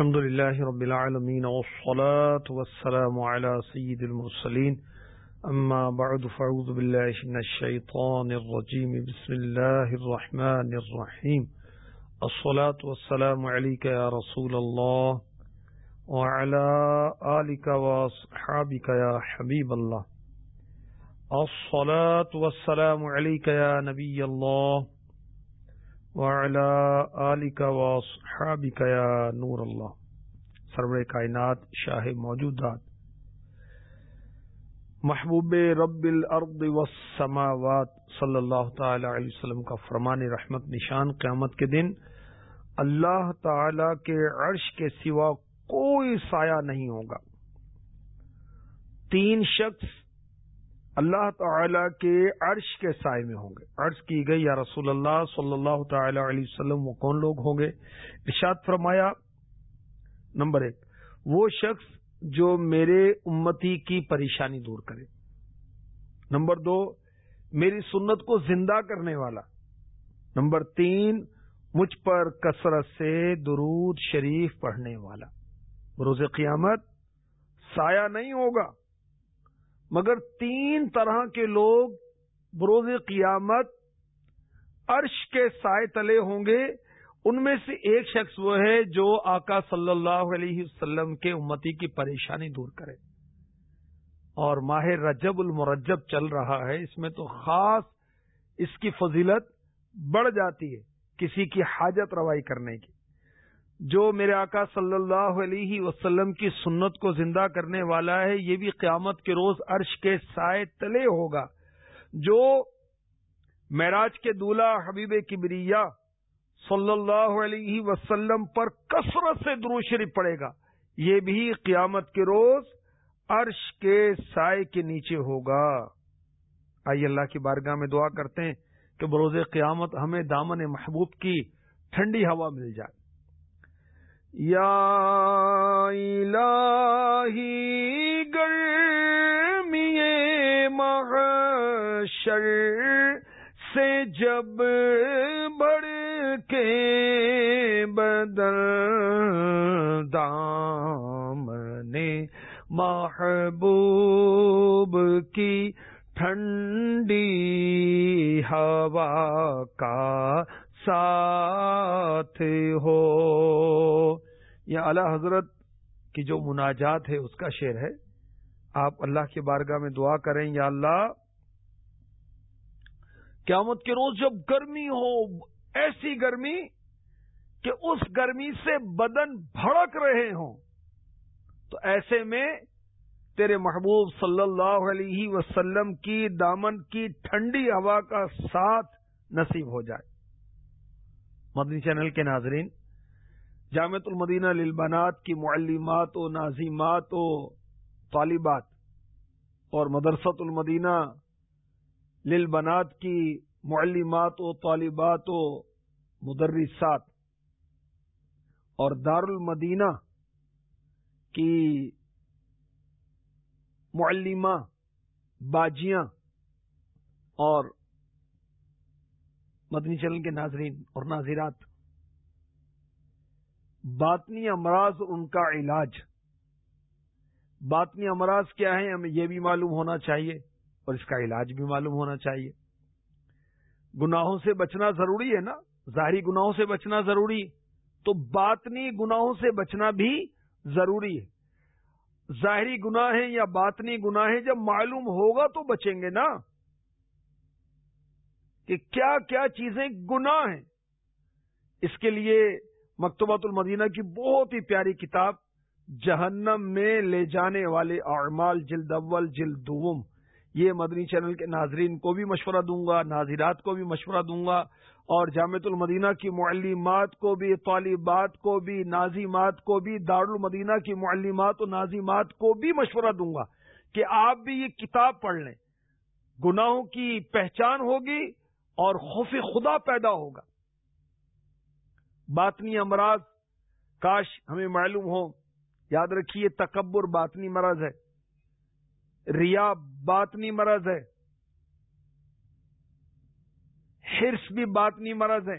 الحمد لله رب العالمين والصلاة والسلام على سيد المرسلين. أما بعد فعوذ بالله من الشيطان الرجيم. بسم الله الرحمن الرحيم. الصلاة والسلام عليك يا رسول الله وعلى آلك وصحابك يا حبيب الله. الصلاة والسلام عليك يا نبي الله وعلى وصحابك يا نور اللہ۔ سرور کائنات، شاہ موجودات۔ محبوب رب الارض والسماوات صلی اللہ تعالی علیہ وسلم کا فرمان رحمت نشان قیامت کے دن اللہ تعالی کے عرش کے سوا کوئی سایہ نہیں ہوگا۔ تین شخص اللہ تعالی کے عرش کے سائے میں ہوں گے۔ عرش کی گئی، یا رسول اللہ صلی اللہ تعالی علیہ وسلم، وہ کون لوگ ہوں گے؟ ارشاد فرمایا، نمبر ایک، وہ شخص جو میرے امتی کی پریشانی دور کرے۔ نمبر دو، میری سنت کو زندہ کرنے والا۔ نمبر تین، مجھ پر کثرت سے درود شریف پڑھنے والا۔ بروز قیامت سایہ نہیں ہوگا۔ مگر تین طرح کے لوگ بروز قیامت عرش کے سائے تلے ہوں گے۔ ان میں سے ایک شخص وہ ہے جو آقا صلی اللہ علیہ وسلم کے امتی کی پریشانی دور کرے۔ اور ماہ رجب المرجب چل رہا ہے۔ اس میں تو خاص اس کی فضیلت بڑھ جاتی ہے کسی کی حاجت روائی کرنے کی۔ جو میرے آقا صلی اللہ علیہ وسلم کی سنت کو زندہ کرنے والا ہے، یہ بھی قیامت کے روز عرش کے سائے تلے ہوگا۔ جو معراج کے دولہ حبیب کبریا صلی اللہ علیہ وسلم پر کثرت سے شریف پڑے گا، یہ بھی قیامت کے روز عرش کے سائے کے نیچے ہوگا۔ آئیے اللہ کی بارگاہ میں دعا کرتے ہیں کہ بروز قیامت ہمیں دامن محبوب کی ٹھنڈی ہوا مل جائے۔ یا الہی گرمی محشر سے جب بڑھ کے بدل دام نے محبوب کی ٹھنڈی ہوا کا ساتھ ہو۔ یا اللہ حضرت کی جو مناجات ہے، اس کا شعر ہے۔ آپ اللہ کی بارگاہ میں دعا کریں، یا اللہ، قیامت کے روز جب گرمی ہو، ایسی گرمی کہ اس گرمی سے بدن بھڑک رہے ہوں، تو ایسے میں تیرے محبوب صلی اللہ علیہ وسلم کی دامن کی ٹھنڈی ہوا کا ساتھ نصیب ہو جائے۔ مدنی چینل کے ناظرین۔ جامعت المدینہ للبنات کی معلمات و نازیمات و طالبات اور مدرسۃ المدینہ للبنات کی معلمات و طالبات و مدرسات اور دار المدینہ کی معلمہ باجیاں اور مدنی چلن کے ناظرین اور ناظرات، باطنی امراض ان کا علاج۔ باطنی امراض کیا ہے ہمیں یہ بھی معلوم ہونا چاہیے اور اس کا علاج بھی معلوم ہونا چاہیے۔ گناہوں سے بچنا ضروری ہے نا؟ ظاہری گناہوں سے بچنا ضروری، تو باطنی گناہوں سے بچنا بھی ضروری ہے۔ ظاہری گناہ ہے یا باطنی گناہ ہے جب معلوم ہوگا تو بچیں گے نا؟ کہ کیا کیا چیزیں گناہ ہیں۔ اس کے لیے مکتوبات المدینہ کی بہت ہی پیاری کتاب، جہنم میں لے جانے والے اعمال جلد اول، جلد دوم۔ یہ مدنی چینل کے ناظرین کو بھی مشورہ دوں گا، ناظرات کو بھی مشورہ دوں گا اور جامع المدینہ کی معلمات کو بھی، طالبات کو بھی نازیمات کو بھی دار المدینہ کی معلمات و نازیمات کو بھی مشورہ دوں گا کہ آپ بھی یہ کتاب پڑھ لیں۔ گناہوں کی پہچان ہوگی اور خوف خدا پیدا ہوگا۔ باطنی امراض، کاش ہمیں معلوم ہو، یاد رکھیے تکبر باطنی مرض ہے۔ ریا باطنی مرض ہے۔ ہرس بھی باطنی مرض ہے۔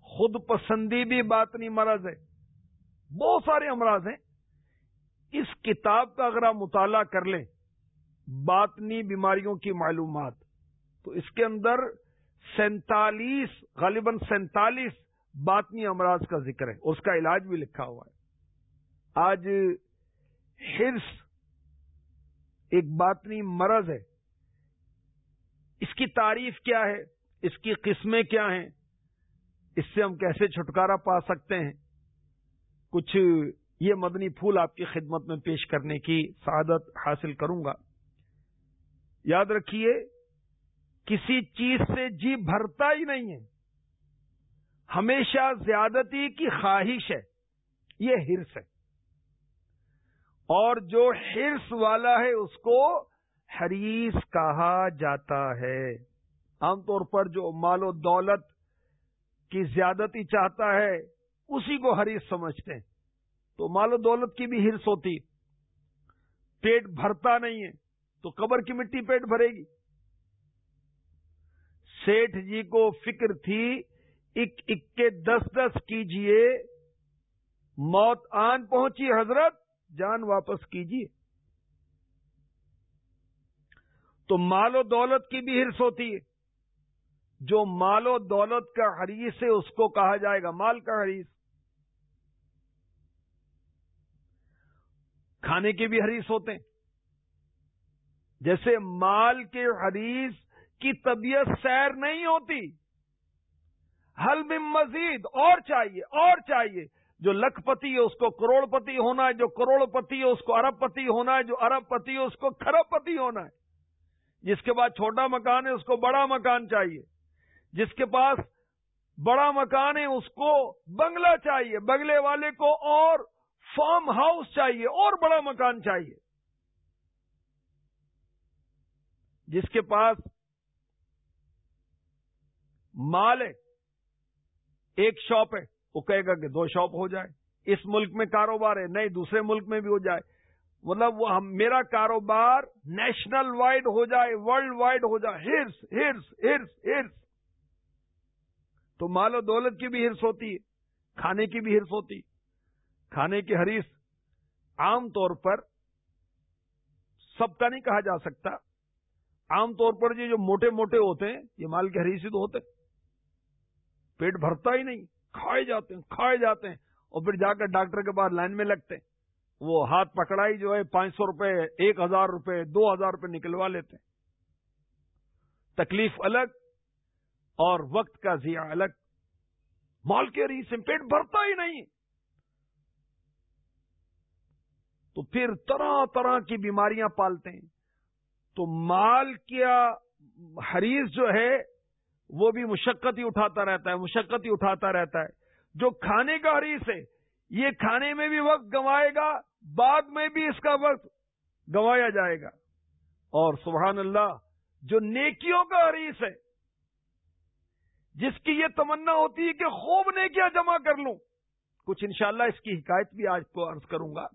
خود پسندی بھی باطنی مرض ہے۔ بہت سارے امراض ہیں۔ اس کتاب کا اگر آپ مطالعہ کر لیں، باطنی بیماریوں کی معلومات، تو اس کے اندر سینتالیس، غالباً سینتالیس باطنی امراض کا ذکر ہے، اس کا علاج بھی لکھا ہوا ہے۔ آج ہرس ایک باطنی مرض ہے۔ اس کی تعریف کیا ہے؟ اس کی قسمیں کیا ہیں؟ اس سے ہم کیسے چھٹکارا پا سکتے ہیں؟ کچھ یہ مدنی پھول آپ کی خدمت میں پیش کرنے کی سعادت حاصل کروں گا۔ یاد رکھیے کسی چیز سے جی بھرتا ہی نہیں ہے۔ ہمیشہ زیادتی کی خواہش ہے۔ یہ ہرس ہے۔ اور جو ہرس والا ہے، اس کو حریص کہا جاتا ہے۔ عام طور پر جو مال و دولت کی زیادتی چاہتا ہے، اسی کو حریص سمجھتے ہیں۔ تو مال و دولت کی بھی ہرس ہوتی۔ پیٹ بھرتا نہیں ہے، تو قبر کی مٹی پیٹ بھرے گی۔ سیٹھ جی کو فکر تھی اک اکے دس دس کیجیے، موت آن پہنچی حضرت، جان واپس کیجیے۔ تو مال و دولت کی بھی ہرس ہوتی ہے۔ جو مال و دولت کا حریث ہے، اس کو کہا جائے گا مال کا حریث کھانے کے بھی حریث ہوتے ہیں۔ جیسے مال کے حریث کی طبیعت سیر نہیں ہوتی۔ حل بم مزید اور چاہیے اور چاہیے۔ جو لکھ پتی ہے، اس کو کروڑ پتی ہونا ہے۔ جو کروڑ پتی ہے، اس کو ارب پتی ہونا ہے۔ جو ارب پتی ہے، اس کو خرب پتی ہونا ہے۔ جس کے بعد چھوٹا مکان ہے، اس کو بڑا مکان چاہیے۔ جس کے پاس بڑا مکان ہے، اس کو بنگلہ چاہیے۔ بنگلے والے کو اور فارم ہاؤس چاہیے، اور بڑا مکان چاہیے۔ جس کے پاس مال ہے، ایک شاپ ہے، وہ کہے گا کہ دو شاپ ہو جائے اس ملک میں کاروبار ہے، نہیں، دوسرے ملک میں بھی ہو جائے۔ مطلب وہ میرا کاروبار نیشنل وائڈ ہو جائے، ورلڈ وائڈ ہو جائے۔ ہرس ہرس ہرس ہرس۔ تو مال و دولت کی بھی ہرس ہوتی ہے، کھانے کی بھی ہرس ہوتی کھانے کی ہریس عام طور پر سب کا نہیں کہا جا سکتا۔ عام طور پر یہ جو موٹے موٹے ہوتے ہیں، یہ مال کے ہریسی تو ہوتے پیٹ بھرتا ہی نہیں، کھائے جاتے ہیں، کھائے جاتے ہیں، اور پھر جا کر ڈاکٹر کے بعد لائن میں لگتے ہیں۔ وہ ہاتھ پکڑائی جو ہے، پانچ سو روپے، ایک ہزار روپے، دو ہزار روپے نکلوا لیتے ہیں۔ تکلیف الگ اور وقت کا ضیاع الگ۔ مال کے ریس پیٹ بھرتا ہی نہیں۔ تو پھر طرح طرح کی بیماریاں پالتے ہیں۔ تو مال کیا حریث جو ہے وہ بھی مشقت ہی اٹھاتا رہتا ہے، مشقت ہی اٹھاتا رہتا ہے۔ جو کھانے کا حریث ہے، یہ کھانے میں بھی وقت گنوائے گا، بعد میں بھی اس کا وقت گنوایا جائے گا۔ اور سبحان اللہ، جو نیکیوں کا حریث ہے، جس کی یہ تمنا ہوتی ہے کہ خوب نیکیاں جمع کر لوں، کچھ انشاءاللہ اس کی حکایت بھی آج کو عرض کروں گا۔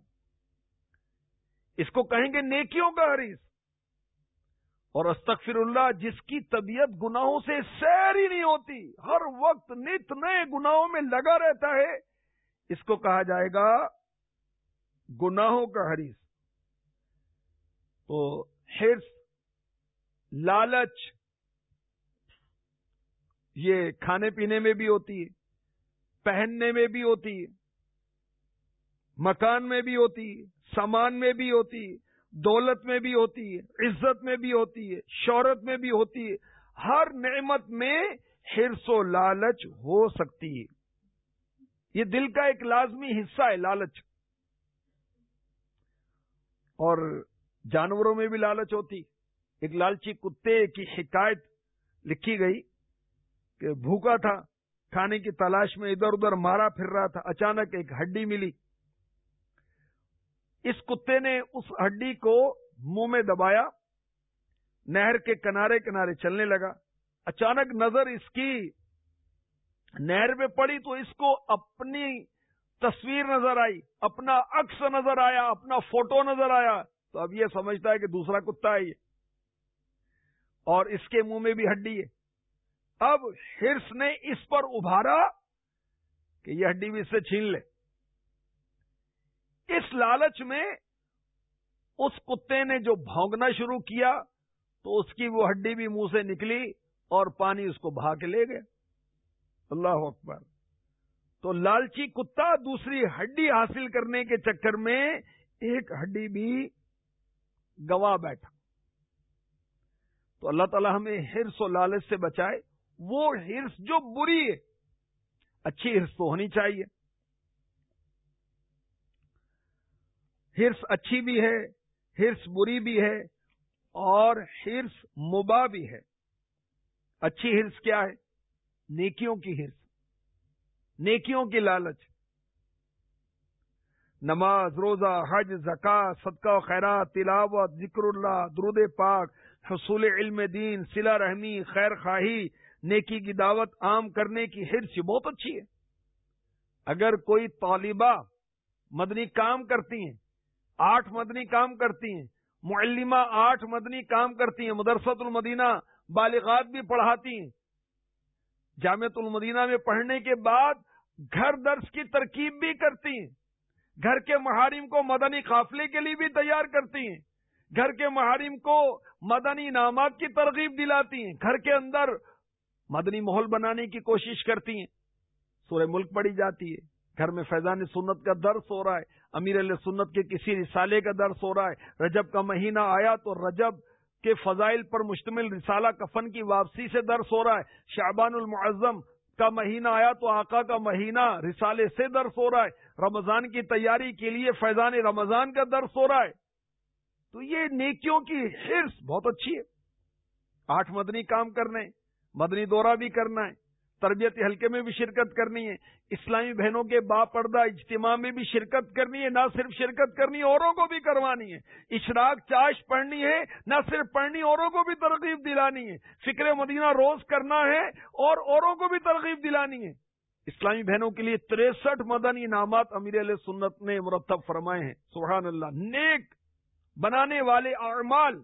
اس کو کہیں گے نیکیوں کا حریث اور استغفر اللہ، جس کی طبیعت گناہوں سے سیر ہی نہیں ہوتی، ہر وقت نت نئے گناہوں میں لگا رہتا ہے۔ اس کو کہا جائے گا گناہوں کا حریث تو ہرس لالچ، یہ کھانے پینے میں بھی ہوتی ہے، پہننے میں بھی ہوتی ہے، مکان میں بھی ہوتی ہے، سامان میں بھی ہوتی ہے۔ دولت میں بھی ہوتی ہے، عزت میں بھی ہوتی ہے، شہرت میں بھی ہوتی ہے، ہر نعمت میں ہرس و لالچ ہو سکتی ہے۔ یہ دل کا ایک لازمی حصہ ہے، لالچ۔ اور جانوروں میں بھی لالچ ہوتی۔ ایک لالچی کتے کی حکایت لکھی گئی کہ بھوکا تھا، کھانے کی تلاش میں ادھر ادھر مارا پھر رہا تھا، اچانک ایک ہڈی ملی۔ اس کتے نے اس ہڈی کو منہ میں دبایا، نہر کے کنارے کنارے چلنے لگا۔ اچانک نظر اس کی نہر میں پڑی تو اس کو اپنی تصویر نظر آئی، اپنا عکس نظر آیا، اپنا فوٹو نظر آیا۔ تو اب یہ سمجھتا ہے کہ دوسرا کتا ہے یہ۔ اور اس کے منہ میں بھی ہڈی ہے۔ اب ہرس نے اس پر ابھارا کہ یہ ہڈی بھی اس سے چھین لے۔ اس لالچ میں اس کتے نے جو بھونکنا شروع کیا تو اس کی وہ ہڈی بھی منہ سے نکلی اور پانی اس کو بہا کے لے گیا اللہ اکبر۔ تو لالچی کتا دوسری ہڈی حاصل کرنے کے چکر میں ایک ہڈی بھی گوا بیٹھا۔ تو اللہ تعالی ہمیں ہرس و لالچ سے بچائے۔ وہ ہرس جو بری ہے، اچھی ہرس تو ہونی چاہیے۔ ہرس اچھی بھی ہے ہرس بری بھی ہے اور ہرس مبا بھی ہے۔ اچھی ہرس کیا ہے؟ نیکیوں کی ہرس نیکیوں کی لالچ۔ نماز، روزہ، حج زکا صدقہ و خیرات، تلاوت، ذکر اللہ، درود پاک، حصول علم دین سلا رحمی، خیر خواہی، نیکی کی دعوت، عام کرنے کی ہرس بہت اچھی ہے۔ اگر کوئی طالبہ مدنی کام کرتی ہیں آٹھ مدنی کام کرتی ہیں۔ معلمہ آٹھ مدنی کام کرتی ہیں، مدرسۃ المدینہ بالغات بھی پڑھاتی ہیں۔ جامعت المدینہ میں پڑھنے کے بعد گھر درس کی ترکیب بھی کرتی ہیں۔ گھر کے محارم کو مدنی قافلے کے لیے بھی تیار کرتی ہیں۔ گھر کے محارم کو مدنی انعامات کی ترغیب دلاتی ہیں۔ گھر کے اندر مدنی ماحول بنانے کی کوشش کرتی ہیں۔ سورہ ملک پڑی جاتی ہے۔ گھر میں فیضان سنت کا درس ہو رہا ہے، امیر علیہ سنت کے کسی رسالے کا درس ہو رہا ہے۔ رجب کا مہینہ آیا تو رجب کے فضائل پر مشتمل رسالہ کفن کی واپسی سے درس ہو رہا ہے۔ شعبان المعظم کا مہینہ آیا تو آقا کا مہینہ رسالے سے درس ہو رہا ہے۔ رمضان کی تیاری کے لیے فیضان رمضان کا درس ہو رہا ہے۔ تو یہ نیکیوں کی حرص بہت اچھی ہے۔ آٹھ مدنی کام کرنے، مدنی دورہ بھی کرنا ہے۔ تربیتی حلقے میں بھی شرکت کرنی ہے، اسلامی بہنوں کے با پردہ اجتماع میں بھی شرکت کرنی ہے، نہ صرف شرکت کرنی ہے اوروں کو بھی کروانی ہے۔ اشراق چاش پڑھنی ہے، نہ صرف پڑھنی، اوروں کو بھی ترغیب دلانی ہے۔ فکر مدینہ روز کرنا ہے اور اوروں کو بھی ترغیب دلانی ہے۔ اسلامی بہنوں کے لیے تریسٹھ مدنی انعامات امیر علیہ سنت نے مرتب فرمائے ہیں۔ سبحان اللہ۔ نیک بنانے والے اعمال،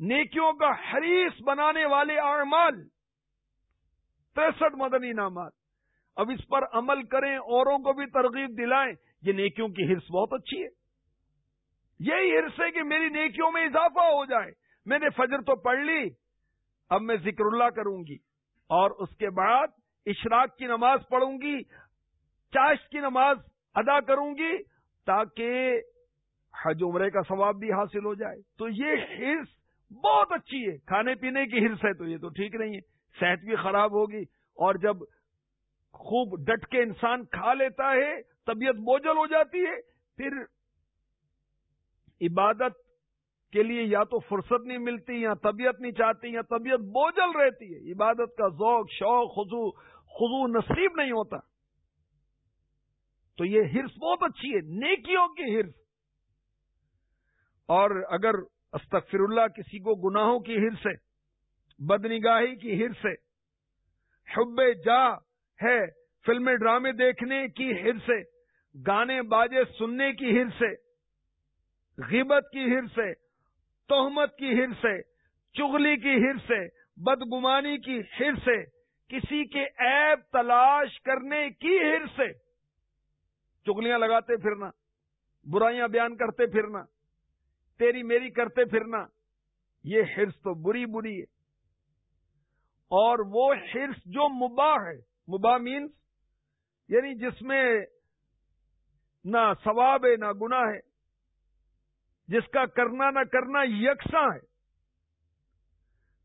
نیکیوں کا حریص بنانے والے اعمال تریسٹھ مدنی انعامات۔ اب اس پر عمل کریں، اوروں کو بھی ترغیب دلائیں۔ یہ نیکیوں کی ہرس بہت اچھی ہے۔ یہی ہرس ہے کہ میری نیکیوں میں اضافہ ہو جائے۔ میں نے فجر تو پڑھ لی، اب میں ذکر اللہ کروں گی۔ اور اس کے بعد اشراق کی نماز پڑھوں گی چاش کی نماز ادا کروں گی تاکہ حج عمرے کا ثواب بھی حاصل ہو جائے۔ تو یہ ہرس بہت اچھی ہے۔ کھانے پینے کی ہرس ہے تو یہ تو ٹھیک نہیں ہے۔ صحت بھی خراب ہوگی اور جب خوب ڈٹ کے انسان کھا لیتا ہے، طبیعت بوجھل ہو جاتی ہے، پھر عبادت کے لیے یا تو فرصت نہیں ملتی، یا طبیعت نہیں چاہتی، یا طبیعت بوجھل رہتی ہے۔ عبادت کا ذوق، شوق خزو خزو نصیب نہیں ہوتا۔ تو یہ ہرس بہت اچھی ہے، نیکیوں کی ہرس اور اگر استغفر اللہ کسی کو گناہوں کی ہرس ہے بدنگاہی کی ہر سے۔ حب جا ہے فلمیں ڈرامے دیکھنے کی ہر سے، گانے باجے سننے کی ہر سے، غیبت کی ہر سے، تہمت کی ہر سے، چغلی کی ہر سے، بدگمانی کی ہر سے، کسی کے عیب تلاش کرنے کی ہر سے۔ چگلیاں لگاتے پھرنا، برائیاں بیان کرتے پھرنا، تیری میری کرتے پھرنا، یہ ہرس تو بری بری ہے۔ اور وہ حرص جو مباح ہے، مباح مینس یعنی جس میں نہ ثواب ہے، نہ گنا ہے، جس کا کرنا نہ کرنا یکساں ہے۔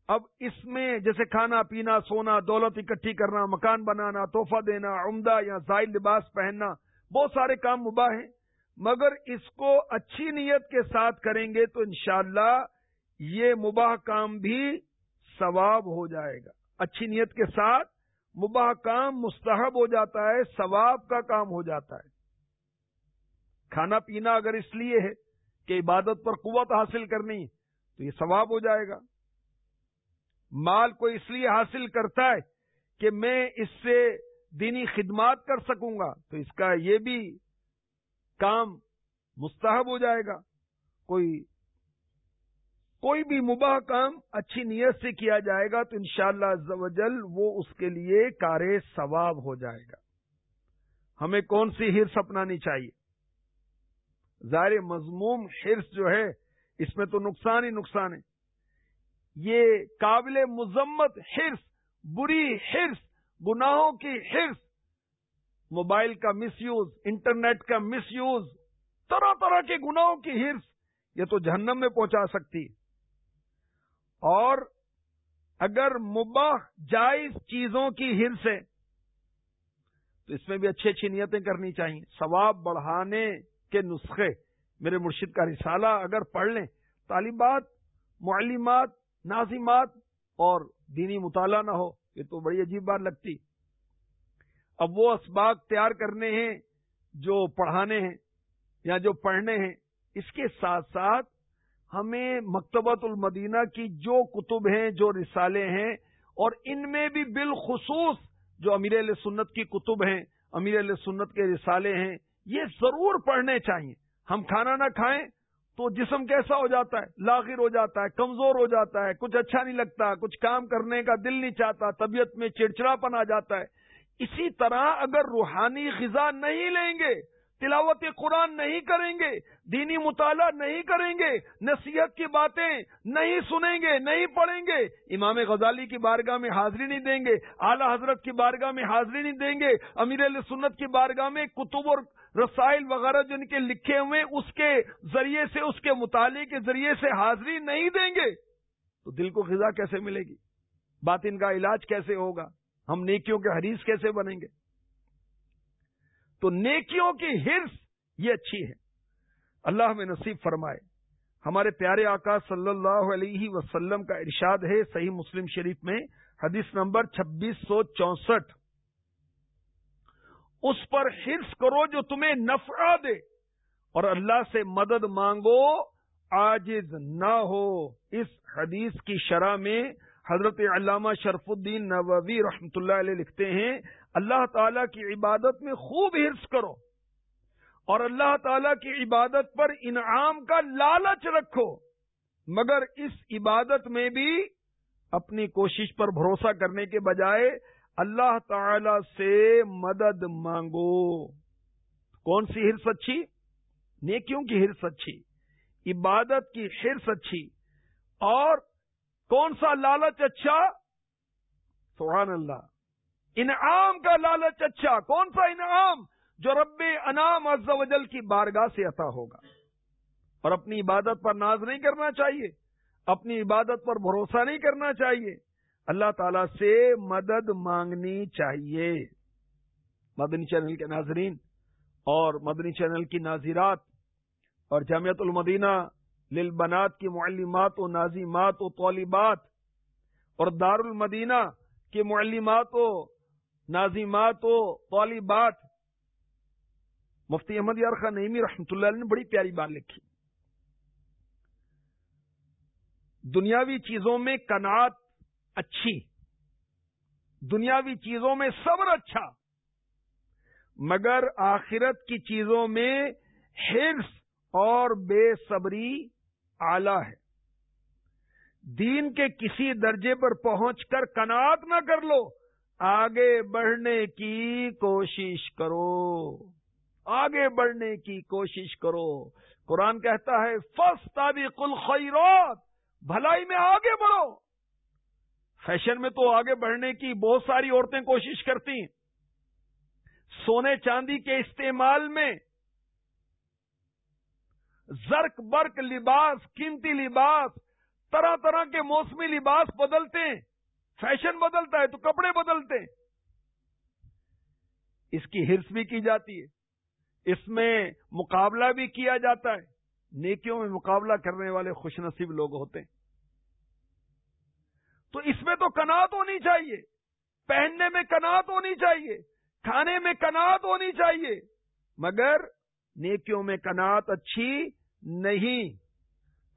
اب اس میں جیسے کھانا پینا، سونا، دولت اکٹھی کرنا، مکان بنانا، تحفہ دینا، عمدہ یا زائد لباس پہننا، بہت سارے کام مباح ہیں۔ مگر اس کو اچھی نیت کے ساتھ کریں گے تو انشاءاللہ یہ مباح کام بھی ثواب ہو جائے گا۔ اچھی نیت کے ساتھ مباح کام مستحب ہو جاتا ہے، ثواب کا کام ہو جاتا ہے۔ کھانا پینا اگر اس لیے ہے کہ عبادت پر قوت حاصل کرنی تو یہ ثواب ہو جائے گا۔ مال کو اس لیے حاصل کرتا ہے کہ میں اس سے دینی خدمات کر سکوں گا، تو اس کا یہ بھی کام مستحب ہو جائے گا۔ کوئی کوئی بھی مباح کام اچھی نیت سے کیا جائے گا تو انشاءاللہ شاء اللہ وہ اس کے لیے کار ثواب ہو جائے گا۔ ہمیں کون سی ہرس اپنانی چاہیے؟ ظاہر مضموم حرص جو ہے، اس میں تو نقصان ہی نقصان ہے۔ یہ قابل مذمت حرص، بری حرص، گناہوں کی حرص، موبائل کا مس یوز، انٹرنیٹ کا مس یوز، طرح طرح کے گناہوں کی ہرس یہ تو جہنم میں پہنچا سکتی ہے۔ اور اگر مباح جائز چیزوں کی ہرس ہے تو اس میں بھی اچھی اچھی نیتیں کرنی چاہیے۔ ثواب بڑھانے کے نسخے۔ میرے مرشد کا رسالہ اگر پڑھ لیں، طالبات، معلمات نازمات اور دینی مطالعہ نہ ہو، یہ تو بڑی عجیب بات لگتی۔ اب وہ اسباق تیار کرنے ہیں جو پڑھانے ہیں یا جو پڑھنے ہیں، اس کے ساتھ ساتھ ہمیں مکتبت المدینہ کی جو کتب ہیں، جو رسالے ہیں، اور ان میں بھی بالخصوص جو امیر علیہ سنت کی کتب ہیں، امیر علیہ سنت کے رسالے ہیں، یہ ضرور پڑھنے چاہیے۔ ہم کھانا نہ کھائیں تو جسم کیسا ہو جاتا ہے؟ لاغر ہو جاتا ہے، کمزور ہو جاتا ہے، کچھ اچھا نہیں لگتا، کچھ کام کرنے کا دل نہیں چاہتا، طبیعت میں چڑچڑاپن آ جاتا ہے۔ اسی طرح اگر روحانی غذا نہیں لیں گے تلاوت قرآن نہیں کریں گے، دینی مطالعہ نہیں کریں گے، نصیحت کی باتیں نہیں سنیں گے، نہیں پڑھیں گے۔ امام غزالی کی بارگاہ میں حاضری نہیں دیں گے، اعلی حضرت کی بارگاہ میں حاضری نہیں دیں گے، امیر علیہ سنت کی بارگاہ میں کتب اور رسائل وغیرہ جن کے لکھے ہوئے اس کے ذریعے سے، اس کے مطالعے کے ذریعے سے حاضری نہیں دیں گے۔ تو دل کو غذا کیسے ملے گی؟ بات ان کا علاج کیسے ہوگا؟ ہم نیکیوں کے حریث کیسے بنیں گے؟ تو نیکیوں کی ہرس یہ اچھی ہے۔ اللہ میں نصیب فرمائے۔ ہمارے پیارے آقا صلی اللہ علیہ وسلم کا ارشاد ہے صحیح مسلم شریف میں، حدیث نمبر چھبیس سو چونسٹھ۔ اس پر ہرس کرو جو تمہیں نفع دے اور اللہ سے مدد مانگو آجز نہ ہو۔ اس حدیث کی شرح میں حضرت علامہ شرف الدین نووی رحمۃ اللہ علیہ لکھتے ہیں اللہ تعالی کی عبادت میں خوب حرص کرو اور اللہ تعالی کی عبادت پر انعام کا لالچ رکھو مگر اس عبادت میں بھی اپنی کوشش پر بھروسہ کرنے کے بجائے اللہ تعالی سے مدد مانگو کون سی ہرس اچھی؟ نیکیوں کی ہرس اچھی، عبادت کی ہرس اچھی، اور کون سا لالچ اچھا؟ سبحان اللہ۔ انعام کا لالچ اچھا کون سا انعام؟ جو رب انعام عز و جل کی بارگاہ سے عطا ہوگا۔ اور اپنی عبادت پر ناز نہیں کرنا چاہیے، اپنی عبادت پر بھروسہ نہیں کرنا چاہیے۔ اللہ تعالی سے مدد مانگنی چاہیے۔ مدنی چینل کے ناظرین اور مدنی چینل کی ناظرات اور جامعت المدینہ، للبنات کی معلمات و نازیمات و طالبات اور دار المدینہ کے معلمات و نازیمات و طالبات۔ مفتی احمد یارخان نعیمی رحمۃ اللہ علیہ نے بڑی پیاری بات لکھی۔ دنیاوی چیزوں میں کنات اچھی، دنیاوی چیزوں میں صبر اچھا مگر آخرت کی چیزوں میں حرص اور بے صبری آلہ ہے۔ دین کے کسی درجے پر پہنچ کر کنات نہ کر لو۔ آگے بڑھنے کی کوشش کرو۔ آگے بڑھنے کی کوشش کرو۔ قرآن کہتا ہے فس تابق الخیرات۔ بھلائی میں آگے بڑھو۔ فیشن میں تو آگے بڑھنے کی بہت ساری عورتیں کوشش کرتی ہیں۔ سونے چاندی کے استعمال میں زرک، برک، لباس، قیمتی لباس، طرح طرح کے موسمی لباس بدلتے ہیں۔ فیشن بدلتا ہے تو کپڑے بدلتے ہیں۔ اس کی ہرس بھی کی جاتی ہے۔ اس میں مقابلہ بھی کیا جاتا ہے۔ نیکیوں میں مقابلہ کرنے والے خوش نصیب لوگ ہوتے ہیں۔ تو اس میں تو کنات ہونی چاہیے۔ پہننے میں کنات ہونی چاہیے۔ کھانے میں کنات ہونی چاہیے۔ مگر نیکیوں میں کنات اچھی نہیں۔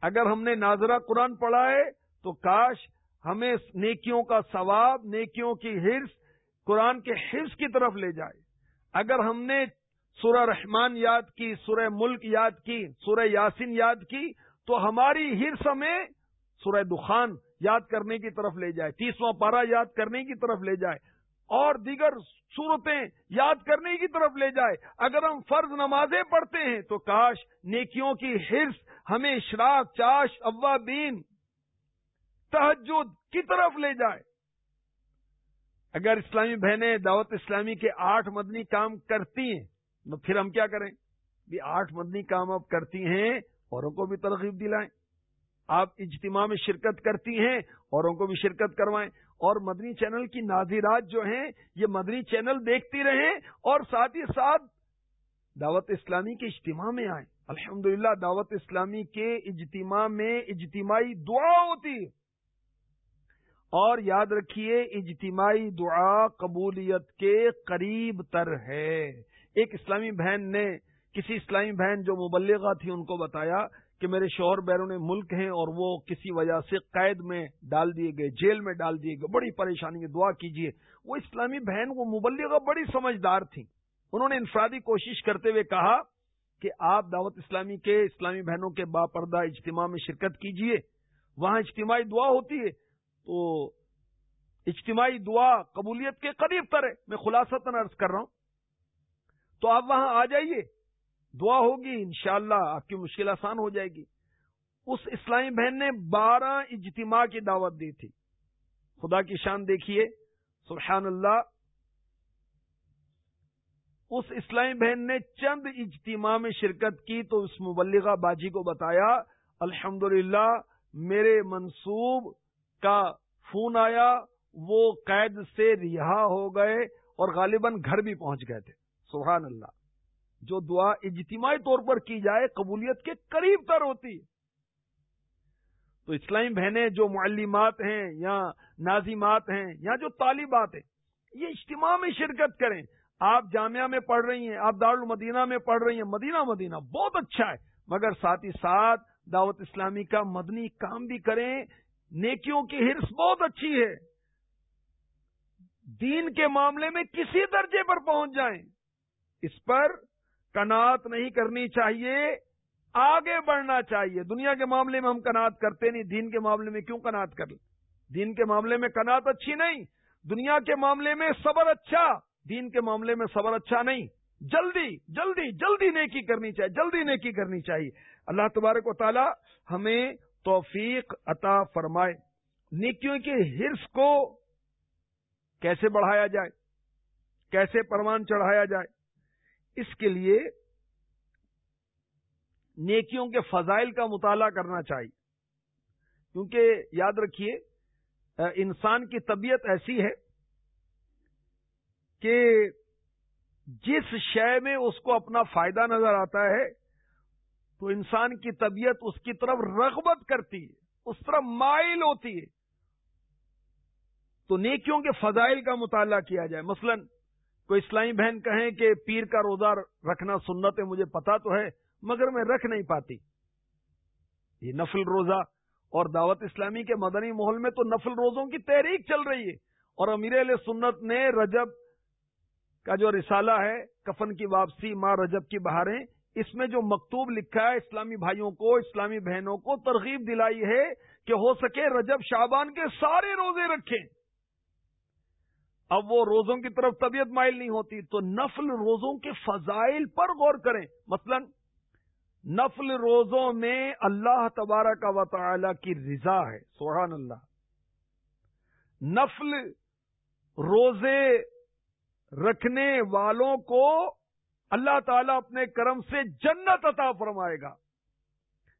اگر ہم نے ناظرہ قرآن پڑھا ہے تو کاش ہمیں نیکیوں کا ثواب، نیکیوں کی حرص قرآن کے حرص کی طرف لے جائے۔ اگر ہم نے سورہ رحمان یاد کی، سورہ ملک یاد کی، سورہ یاسین یاد کی، تو ہماری ہرس ہمیں سورہ دخان یاد کرنے کی طرف لے جائے، تیسواں پارا یاد کرنے کی طرف لے جائے اور دیگر صورتیں یاد کرنے کی طرف لے جائے۔ اگر ہم فرض نمازیں پڑھتے ہیں تو کاش نیکیوں کی حرص ہمیں اشراق چاش، اوابین تحجد کی طرف لے جائے۔ اگر اسلامی بہنیں دعوت اسلامی کے آٹھ مدنی کام کرتی ہیں، تو پھر ہم کیا کریں؟ بھی آٹھ مدنی کام اب کرتی ہیں، اوروں کو بھی ترغیب دلائیں۔ آپ اجتماع میں شرکت کرتی ہیں، اوروں کو بھی شرکت کروائیں۔ اور مدنی چینل کی ناظرات جو ہیں، یہ مدنی چینل دیکھتی رہیں اور ساتھ ہی ساتھ دعوت اسلامی کے اجتماع میں آئیں۔ الحمد دعوت اسلامی کے اجتماع میں اجتماعی دعا ہوتی ہے۔ اور یاد رکھیے، اجتماعی دعا قبولیت کے قریب تر ہے۔ ایک اسلامی بہن نے، کسی اسلامی بہن جو مبلغہ تھی، ان کو بتایا کہ میرے شوہر بیرون ملک ہیں اور وہ کسی وجہ سے قید میں ڈال دیے گئے، جیل میں ڈال دیے گئے۔ بڑی پریشانی ہے، دعا کیجیے وہ اسلامی بہن، وہ مبلغہ بڑی سمجھدار تھی۔ انہوں نے انفرادی کوشش کرتے ہوئے کہا کہ آپ دعوت اسلامی کے، اسلامی بہنوں کے باپردہ اجتماع میں شرکت کیجیے وہاں اجتماعی دعا ہوتی ہے۔ تو اجتماعی دعا قبولیت کے قریب تر ہے میں خلاصہ عرض کر رہا ہوں۔ تو آپ وہاں آ جائیے، دعا ہوگی، انشاءاللہ اللہ آپ کی مشکل آسان ہو جائے گی۔ اس اسلامی بہن نے بارہ اجتماع کی دعوت دی تھی۔ خدا کی شان دیکھیے سبحان اللہ اس اسلامی بہن نے چند اجتماع میں شرکت کی تو اس مبلغہ باجی کو بتایا الحمد میرے منصوب کا فون آیا، وہ قید سے رہا ہو گئے اور غالباً گھر بھی پہنچ گئے تھے۔ سبحان اللہ۔ جو دعا اجتماعی طور پر کی جائے، قبولیت کے قریب تر ہوتی۔ تو اسلامی بہنیں جو معلمات ہیں یا نازیمات ہیں یا جو طالبات ہیں، یہ اجتماع میں شرکت کریں۔ آپ جامعہ میں پڑھ رہی ہیں، آپ دارالمدینہ میں پڑھ رہی ہیں، مدینہ مدینہ، بہت اچھا ہے۔ مگر ساتھ ہی ساتھ دعوت اسلامی کا مدنی کام بھی کریں۔ نیکیوں کی ہرس بہت اچھی ہے۔ دین کے معاملے میں کسی درجے پر پہنچ جائیں، اس پر کنات نہیں کرنی چاہیے، آگے بڑھنا چاہیے۔ دنیا کے معاملے میں ہم کنات کرتے نہیں، دین کے معاملے میں کیوں کنات کر لیں؟ دین کے معاملے میں کنات اچھی نہیں، دنیا کے معاملے میں صبر اچھا دین کے معاملے میں صبر اچھا نہیں۔ جلدی جلدی جلدی نیکی کرنی چاہیے، جلدی نیکی کرنی چاہیے۔ اللہ تبارک و تعالی ہمیں توفیق عطا فرمائے۔ نیکیوں کے ہرس کو کیسے بڑھایا جائے؟ کیسے پروان چڑھایا جائے؟ اس کے لیے نیکیوں کے فضائل کا مطالعہ کرنا چاہیے۔ کیونکہ یاد رکھیے انسان کی طبیعت ایسی ہے کہ جس شے میں اس کو اپنا فائدہ نظر آتا ہے تو انسان کی طبیعت اس کی طرف رغبت کرتی ہے، اس طرف مائل ہوتی ہے۔ تو نیکیوں کے فضائل کا مطالعہ کیا جائے۔ مثلاً کوئی اسلامی بہن کہیں کہ پیر کا روزہ رکھنا سنت ہے، مجھے پتا تو ہے، مگر میں رکھ نہیں پاتی۔ یہ نفل روزہ، اور دعوت اسلامی کے مدنی ماحول میں تو نفل روزوں کی تحریک چل رہی ہے۔ اور امیر علیہ سنت نے رجب کا جو رسالہ ہے، کفن کی واپسی، ماں رجب کی بہاریں اس میں جو مکتوب لکھا ہے اسلامی بھائیوں کو، اسلامی بہنوں کو، ترغیب دلائی ہے کہ ہو سکے رجب شابان کے سارے روزے رکھیں۔ اب وہ روزوں کی طرف طبیعت مائل نہیں ہوتی، تو نفل روزوں کے فضائل پر غور کریں۔ مثلا، نفل روزوں میں اللہ تبارہ کا وطلہ کی رضا ہے، سبحان اللہ۔ نفل روزے رکھنے والوں کو اللہ تعالیٰ اپنے کرم سے جنت عطا فرمائے گا۔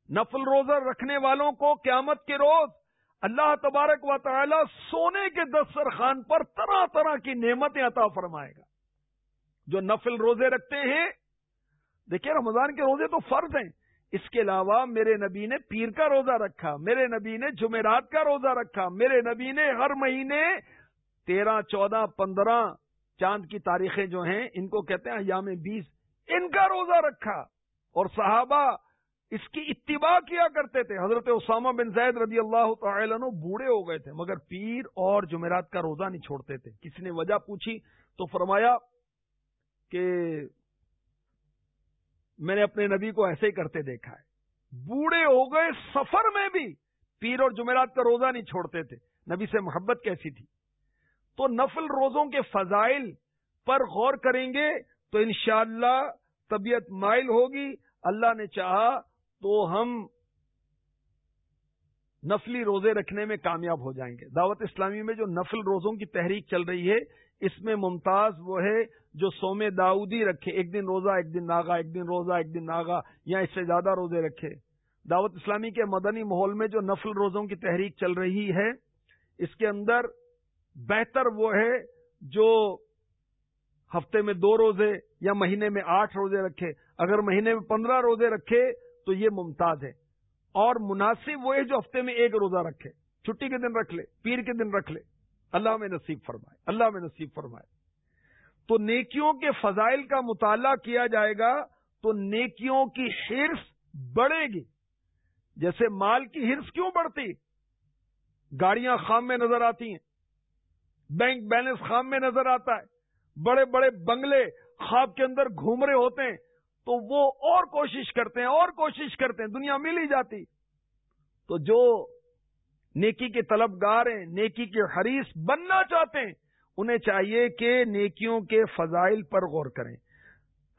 نفل روزہ رکھنے والوں کو قیامت کے روز اللہ تبارک و تعالی سونے کے دسترخوان پر طرح طرح کی نعمتیں عطا فرمائے گا۔ جو نفل روزے رکھتے ہیں دیکھیں رمضان کے روزے تو فرض ہیں۔ اس کے علاوہ میرے نبی نے پیر کا روزہ رکھا، میرے نبی نے جمعرات کا روزہ رکھا، میرے نبی نے ہر مہینے تیرہ، چودہ، پندرہ چاند کی تاریخیں جو ہیں، ان کو کہتے ہیں ایام بیس۔ ان کا روزہ رکھا۔ اور صحابہ اس کی اتباع کیا کرتے تھے۔ حضرت اسامہ بن زید رضی اللہ تعالی عنہ بوڑھے ہو گئے تھے، مگر پیر اور جمعرات کا روزہ نہیں چھوڑتے تھے۔ کسی نے وجہ پوچھی؟ تو فرمایا کہ میں نے اپنے نبی کو ایسے ہی کرتے دیکھا ہے۔ بوڑھے ہو گئے سفر میں بھی پیر اور جمعرات کا روزہ نہیں چھوڑتے تھے۔ نبی سے محبت کیسی تھی؟ تو نفل روزوں کے فضائل پر غور کریں گے تو انشاءاللہ طبیعت مائل ہوگی۔ اللہ نے چاہا تو ہم نفلی روزے رکھنے میں کامیاب ہو جائیں گے۔ دعوت اسلامی میں جو نفل روزوں کی تحریک چل رہی ہے، اس میں ممتاز وہ ہے جو سوم داؤدی رکھے۔ ایک دن روزہ، ایک دن ناگا ایک دن روزہ، ایک دن ناگا یا اس سے زیادہ روزے رکھے۔ دعوت اسلامی کے مدنی ماحول میں جو نفل روزوں کی تحریک چل رہی ہے، اس کے اندر بہتر وہ ہے جو ہفتے میں دو روزے یا مہینے میں آٹھ روزے رکھے۔ اگر مہینے میں پندرہ روزے رکھے تو یہ ممتاز ہے۔ اور مناسب وہ ہے جو ہفتے میں ایک روزہ رکھے۔ چھٹی کے دن رکھ لے، پیر کے دن رکھ لے۔ اللہ میں نصیب فرمائے، اللہ میں نصیب فرمائے۔ تو نیکیوں کے فضائل کا مطالعہ کیا جائے گا تو نیکیوں کی حرص بڑھے گی۔ جیسے مال کی ہرس کیوں بڑھتی؟ گاڑیاں خام میں نظر آتی ہیں۔ بینک بیلنس خام میں نظر آتا ہے۔ بڑے بڑے بنگلے خواب کے اندر گھوم رہے ہوتے ہیں، تو وہ اور کوشش کرتے ہیں، اور کوشش کرتے ہیں، دنیا مل ہی جاتی۔ تو جو نیکی کے طلبگار ہیں، نیکی کے حریث بننا چاہتے ہیں، انہیں چاہیے کہ نیکیوں کے فضائل پر غور کریں۔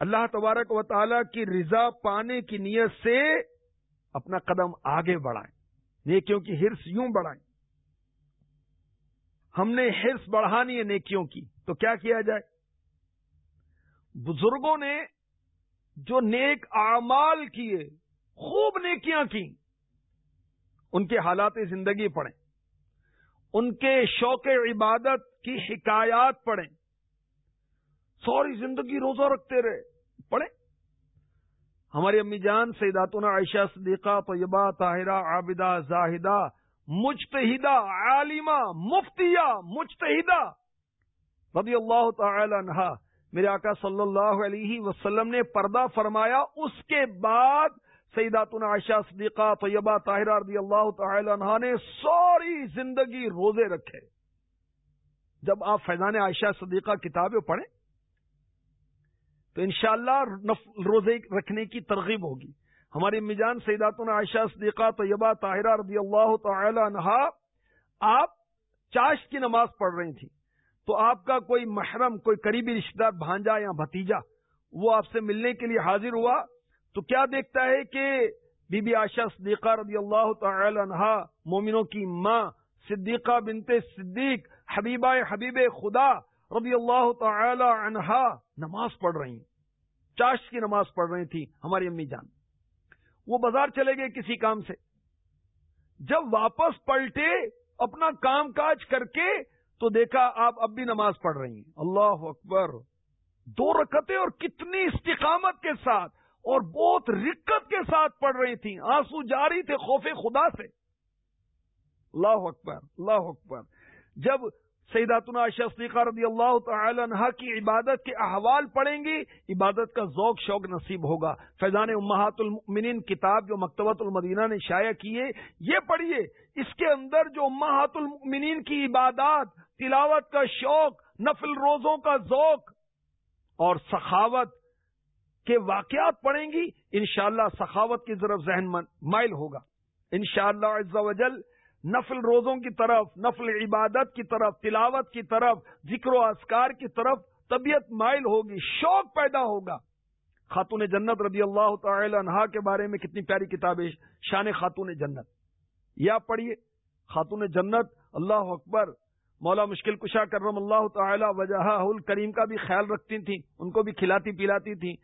اللہ تبارک و تعالی کی رضا پانے کی نیت سے اپنا قدم آگے بڑھائیں، نیکیوں کی ہرس یوں بڑھائیں۔ ہم نے ہرس بڑھانی ہے نیکیوں کی، تو کیا کیا جائے؟ بزرگوں نے جو نیک اعمال کیے، خوب نیکیاں کی ان کے حالات زندگی پڑھیں، ان کے شوق عبادت کی حکایات پڑھیں سوری زندگی روزہ رکھتے رہے، پڑھیں۔ ہماری امی جان سیداتنا عائشہ صدیقہ طیبہ طاہرہ عابدہ زاہدہ مجتہدہ عالمہ مفتیہ مجتہدہ رضی اللہ تعالی عنہ میرے آقا صلی اللہ علیہ وسلم نے پردہ فرمایا اس کے بعد سیداتنا عائشہ صدیقہ طیبہ طاہرہ رضی اللہ تعالی عنہ نے سوری زندگی روزے رکھے جب آپ فیضان عائشہ صدیقہ کتابیں پڑھیں تو انشاءاللہ اللہ روزے رکھنے کی ترغیب ہوگی ہماری میجان سیدات عائشہ صدیقہ طیبہ طاہرہ رضی اللہ تعالی عنہا آپ چاش کی نماز پڑھ رہی تھی تو آپ کا کوئی محرم، کوئی قریبی رشتہ دار بھانجا یا بھتیجا وہ آپ سے ملنے کے لیے حاضر ہوا تو کیا دیکھتا ہے کہ بی بی عائشہ صدیقہ رضی اللہ تعالی عنہا مومنوں کی ماں صدیقہ بنت صدیق حبیبہ حبیب خدا رضی اللہ تعالی عنہا نماز پڑھ رہی چاش کی نماز پڑھ رہی تھی ہماری امی جان۔ وہ بازار چلے گئے کسی کام سے۔ جب واپس پلٹے اپنا کام کاج کر کے تو دیکھا آپ اب بھی نماز پڑھ رہی ہیں۔ اللہ اکبر۔ دو رکتیں اور کتنی استقامت کے ساتھ اور بہت رکت کے ساتھ پڑھ رہی تھیں۔ آنسو جاری تھے خوف خدا سے۔ اللہ اکبر اللہ اکبر۔ جب سیداتنا صدیقہ رضی اللہ تعالی عنہ کی عبادت کے احوال پڑھیں گی، عبادت کا ذوق شوق نصیب ہوگا۔ فیضان امہات المؤمنین کتاب جو مکتبۃ المدینہ نے شائع کیے یہ پڑھیے۔ اس کے اندر جو امہات المؤمنین کی عبادات، تلاوت کا شوق، نفل روزوں کا ذوق اور سخاوت کے واقعات پڑھیں گی، انشاءاللہ سخاوت کی طرف ذہن مائل ہوگا۔ انشاءاللہ شاء اللہ نفل روزوں کی طرف، نفل عبادت کی طرف، تلاوت کی طرف، ذکر و اسکار کی طرف طبیعت مائل ہوگی، شوق پیدا ہوگا۔ خاتون جنت رضی اللہ تعالی عنہا کے بارے میں کتنی پیاری کتاب ہے، شان خاتون جنت۔ یا پڑھیے، خاتون جنت، اللہ اکبر، مولا مشکل کشا کرم اللہ تعالی وجہ الکریم کا بھی خیال رکھتی تھیں، ان کو بھی کھلاتی پلاتی تھیں۔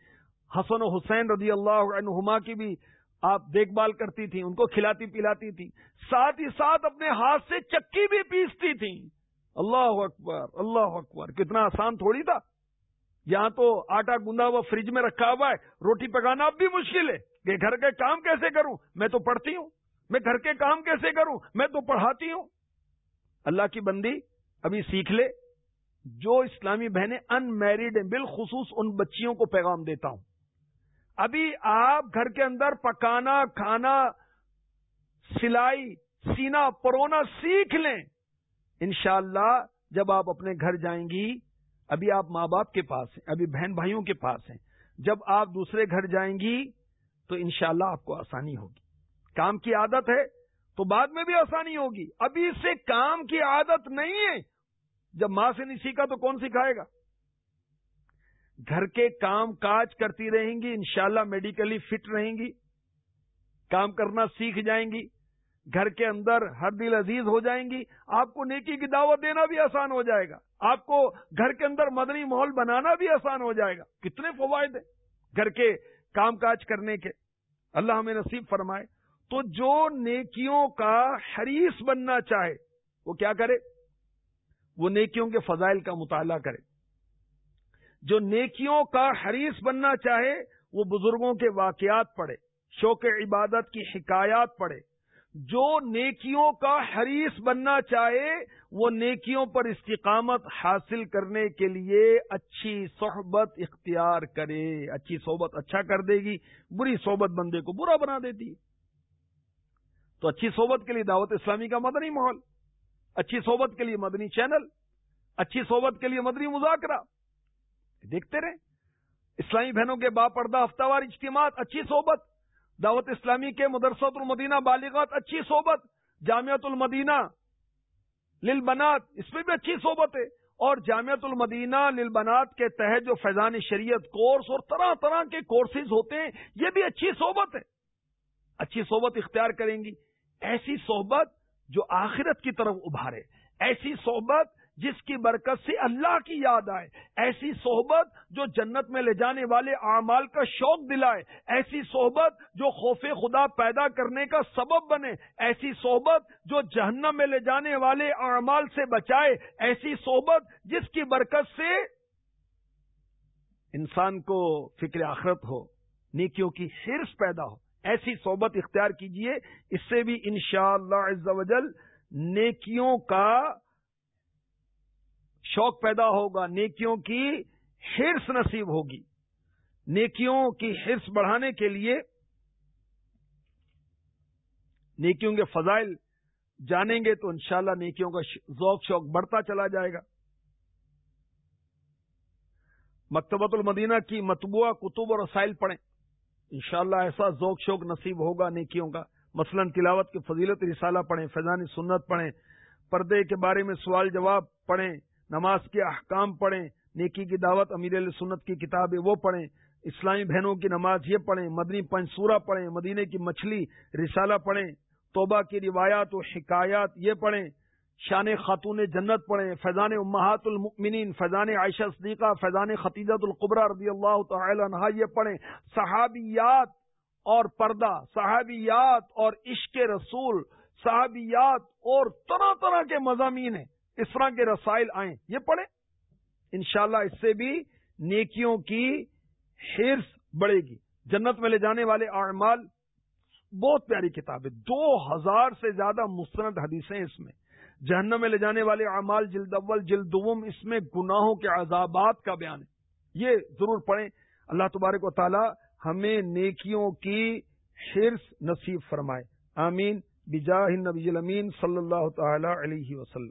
حسن و حسین رضی اللہ عنہما کی بھی آپ دیکھ بھال کرتی تھی ان کو کھلاتی پلاتی تھی ساتھ ہی ساتھ اپنے ہاتھ سے چکی بھی پیستی تھی اللہ اکبر اللہ اکبر، کتنا آسان تھوڑی تھا۔ یہاں تو آٹا گندا ہوا فریج میں رکھا ہوا ہے، روٹی پکانا اب بھی مشکل ہے۔ کہ گھر کے کام کیسے کروں؟ میں تو پڑھتی ہوں۔ میں گھر کے کام کیسے کروں؟ میں تو پڑھاتی ہوں۔ اللہ کی بندی ابھی سیکھ لے۔ جو اسلامی بہنیں ان میریڈ ہیں، بالخصوص ان بچیوں کو پیغام دیتا ہوں۔ ابھی آپ گھر کے اندر پکانا، کھانا، سلائی، سینا، پرونا سیکھ لیں۔ انشاءاللہ جب آپ اپنے گھر جائیں گی، ابھی آپ ماں باپ کے پاس ہیں، ابھی بہن بھائیوں کے پاس ہیں۔ جب آپ دوسرے گھر جائیں گی، تو انشاءاللہ اللہ آپ کو آسانی ہوگی۔ کام کی عادت ہے تو بعد میں بھی آسانی ہوگی۔ ابھی سے کام کی عادت نہیں ہے۔ جب ماں سے نہیں سیکھا تو کون سکھائے گا؟ گھر کے کام کاج کرتی رہیں گی، انشاءاللہ میڈیکلی فٹ رہیں گی، کام کرنا سیکھ جائیں گی، گھر کے اندر ہر دل عزیز ہو جائیں گی، آپ کو نیکی کی دعوت دینا بھی آسان ہو جائے گا، آپ کو گھر کے اندر مدنی ماحول بنانا بھی آسان ہو جائے گا، کتنے فوائد ہیں گھر کے کام کاج کرنے کے، اللہ ہمیں نصیب فرمائے۔ تو جو نیکیوں کا حریص بننا چاہے، وہ کیا کرے؟ وہ نیکیوں کے فضائل کا مطالعہ کرے۔ جو نیکیوں کا حریص بننا چاہے، وہ بزرگوں کے واقعات پڑھے، شوق عبادت کی حکایات پڑھے۔ جو نیکیوں کا حریص بننا چاہے، وہ نیکیوں پر استقامت حاصل کرنے کے لیے اچھی صحبت اختیار کرے۔ اچھی صحبت اچھا کر دے گی، بری صحبت بندے کو برا بنا دیتی تو اچھی صحبت کے لیے دعوت اسلامی کا مدنی ماحول، اچھی صحبت کے لیے مدنی چینل، اچھی صحبت کے لیے مدنی مذاکرہ۔ دیکھتے رہے۔ اسلامی بہنوں کے باپردہ ہفتہ وار اجتماعات، اچھی صحبت۔ دعوت اسلامی کے مدرسۃ المدینہ، بالغات، اچھی صحبت۔ جامعت المدینہ، للبنات، اس میں بھی اچھی صحبت ہے۔ اور جامعت المدینہ، للبنات کے تحت جو فیضان شریعت کورس اور طرح طرح کے کورسز ہوتے ہیں، یہ بھی اچھی صحبت ہے۔ اچھی صحبت اختیار کریں گی۔ ایسی صحبت جو آخرت کی طرف ابھارے۔ ایسی صحبت جس کی برکت سے اللہ کی یاد آئے۔ ایسی صحبت جو جنت میں لے جانے والے اعمال کا شوق دلائے۔ ایسی صحبت جو خوف خدا پیدا کرنے کا سبب بنے۔ ایسی صحبت جو جہنم میں لے جانے والے اعمال سے بچائے۔ ایسی صحبت جس کی برکت سے انسان کو فکر آخرت ہو، نیکیوں کی حرص پیدا ہو۔ ایسی صحبت اختیار کیجیے۔ اس سے بھی انشاءاللہ شاء اللہ نیکیوں کا شوق پیدا ہوگا، نیکیوں کی ہرس نصیب ہوگی۔ نیکیوں کی ہرس بڑھانے کے لیے نیکیوں کے فضائل جانیں گے تو انشاءاللہ نیکیوں کا ذوق، شوق بڑھتا چلا جائے گا۔ مکتبۃ المدینہ کی متبوعہ کتب اور رسائل پڑھیں۔ انشاءاللہ ایسا ذوق، شوق نصیب ہوگا نیکیوں کا۔ مثلا تلاوت کی فضیلت رسالہ پڑھیں فیضانی سنت پڑھیں، پردے کے بارے میں سوال جواب پڑھیں۔ نماز کے احکام پڑھیں، نیکی کی دعوت امیر علیہ سنت کی کتاب ہے وہ پڑھیں، اسلامی بہنوں کی نماز یہ پڑھیں، مدنی پنسورا پڑھیں مدینے کی مچھلی، رسالہ پڑھیں، توبہ کی روایات و حکایات یہ پڑھیں، شان خاتون جنت پڑھیں، فیضان امہات المؤمنین، فیضان عائشہ صدیقہ، فیضان خطیجت القبرہ رضی اللہ تعالی عنہ یہ پڑھیں۔ صحابیات اور پردہ، صحابیات اور عشق رسول، صحابیات اور طرح طرح کے مضامین ہیں۔ اس طرح کے رسائل آئیں، یہ پڑھیں۔ انشاءاللہ اس سے بھی نیکیوں کی حرص بڑھے گی۔ جنت میں لے جانے والے اعمال، بہت پیاری کتاب ہے۔ دو ہزار سے زیادہ مستند حدیثیں اس میں۔ جہنم میں لے جانے والے اعمال، جلد اول، جلد دوم، اس میں گناہوں کے عذابات کا بیان ہے۔ یہ ضرور پڑھیں۔ اللہ تبارک و تعالی ہمیں نیکیوں کی حرص نصیب فرمائے۔ آمین۔ بجاہ نبی الامین صلی اللہ تعالی علیہ وسلم۔